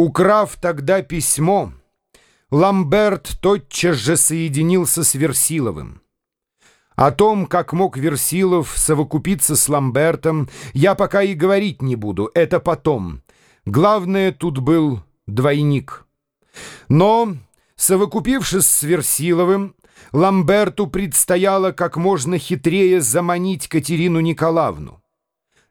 Украв тогда письмо, Ламберт тотчас же соединился с Версиловым. О том, как мог Версилов совокупиться с Ламбертом, я пока и говорить не буду, это потом. Главное, тут был двойник. Но, совокупившись с Версиловым, Ламберту предстояло как можно хитрее заманить Катерину Николаевну.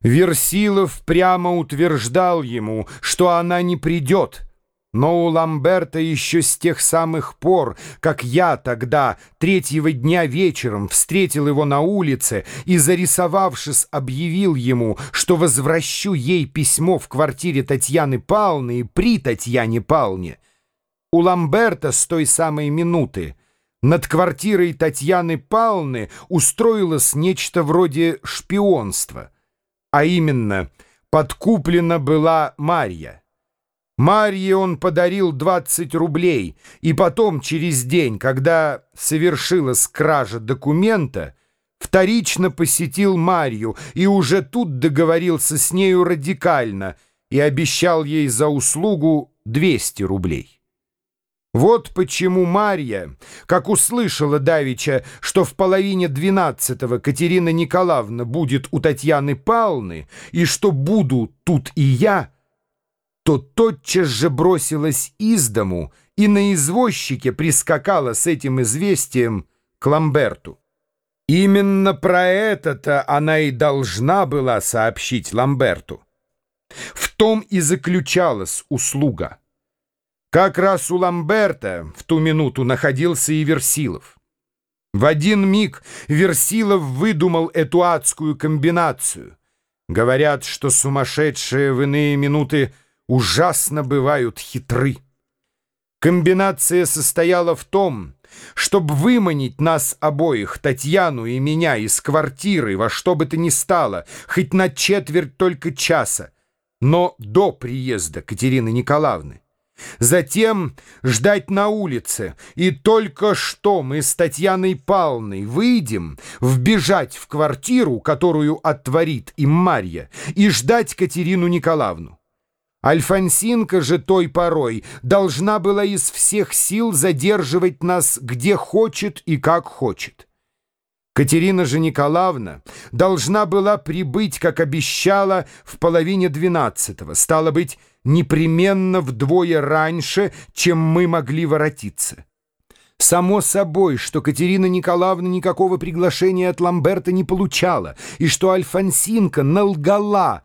Версилов прямо утверждал ему, что она не придет. Но у Ламберта еще с тех самых пор, как я тогда, третьего дня вечером, встретил его на улице и, зарисовавшись, объявил ему, что возвращу ей письмо в квартире Татьяны Павловны и при Татьяне Павловне, у Ламберта с той самой минуты над квартирой Татьяны Павловны устроилось нечто вроде шпионства — а именно, подкуплена была Марья. Марье он подарил 20 рублей, и потом, через день, когда совершилась кража документа, вторично посетил Марью и уже тут договорился с нею радикально и обещал ей за услугу 200 рублей. Вот почему Марья, как услышала Давича, что в половине двенадцатого Катерина Николаевна будет у Татьяны Павловны, и что буду тут и я, то тотчас же бросилась из дому и на извозчике прискакала с этим известием к Ламберту. Именно про это-то она и должна была сообщить Ламберту. В том и заключалась услуга. Как раз у Ламберта в ту минуту находился и Версилов. В один миг Версилов выдумал эту адскую комбинацию. Говорят, что сумасшедшие в иные минуты ужасно бывают хитры. Комбинация состояла в том, чтобы выманить нас обоих, Татьяну и меня, из квартиры во что бы то ни стало, хоть на четверть только часа, но до приезда Катерины Николаевны. Затем ждать на улице, и только что мы с Татьяной Павловной выйдем, вбежать в квартиру, которую отворит им Марья, и ждать Катерину Николаевну. Альфонсинка же той порой должна была из всех сил задерживать нас где хочет и как хочет. Катерина же Николаевна должна была прибыть, как обещала, в половине двенадцатого, стало быть, непременно вдвое раньше, чем мы могли воротиться. Само собой, что Катерина Николаевна никакого приглашения от Ламберта не получала, и что Альфонсинка налгала.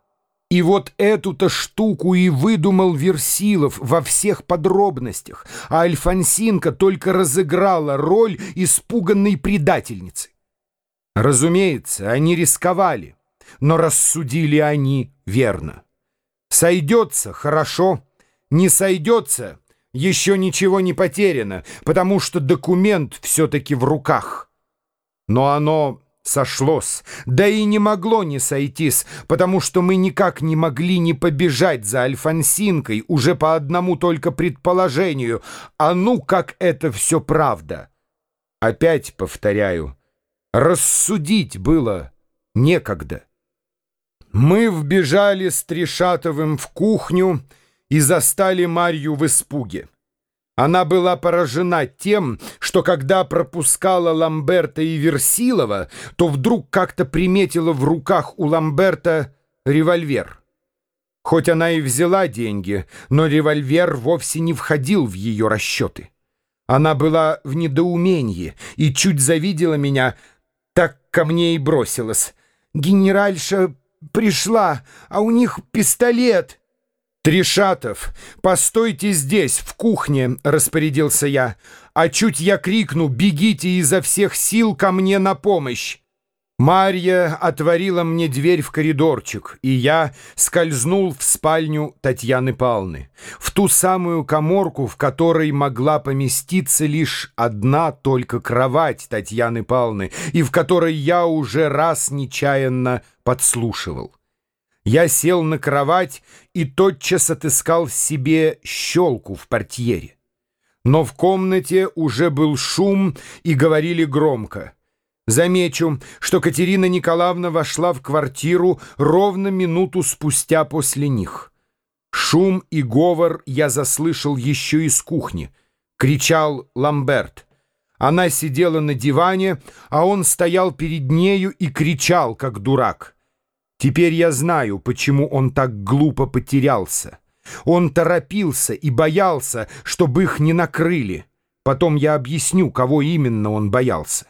И вот эту-то штуку и выдумал Версилов во всех подробностях, а Альфонсинка только разыграла роль испуганной предательницы. Разумеется, они рисковали, но рассудили они верно. Сойдется — хорошо, не сойдется — еще ничего не потеряно, потому что документ все-таки в руках. Но оно сошлось, да и не могло не сойтись, потому что мы никак не могли не побежать за Альфонсинкой уже по одному только предположению, а ну как это все правда. Опять повторяю, рассудить было некогда. Мы вбежали с Трешатовым в кухню и застали Марью в испуге. Она была поражена тем, что когда пропускала Ламберта и Версилова, то вдруг как-то приметила в руках у Ламберта револьвер. Хоть она и взяла деньги, но револьвер вовсе не входил в ее расчеты. Она была в недоумении и чуть завидела меня, так ко мне и бросилась. «Генеральша пришла, а у них пистолет». «Трешатов, постойте здесь, в кухне», — распорядился я. «А чуть я крикну, бегите изо всех сил ко мне на помощь». Марья отворила мне дверь в коридорчик, и я скользнул в спальню Татьяны Павловны, в ту самую коморку, в которой могла поместиться лишь одна только кровать Татьяны Павловны, и в которой я уже раз нечаянно подслушивал. Я сел на кровать и тотчас отыскал себе щелку в портьере. Но в комнате уже был шум и говорили громко — Замечу, что Катерина Николаевна вошла в квартиру ровно минуту спустя после них. Шум и говор я заслышал еще из кухни. Кричал Ламберт. Она сидела на диване, а он стоял перед нею и кричал, как дурак. Теперь я знаю, почему он так глупо потерялся. Он торопился и боялся, чтобы их не накрыли. Потом я объясню, кого именно он боялся.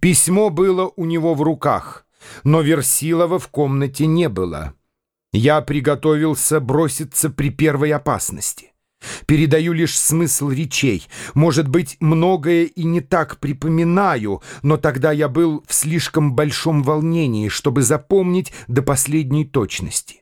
Письмо было у него в руках, но Версилова в комнате не было. Я приготовился броситься при первой опасности. Передаю лишь смысл речей. Может быть, многое и не так припоминаю, но тогда я был в слишком большом волнении, чтобы запомнить до последней точности.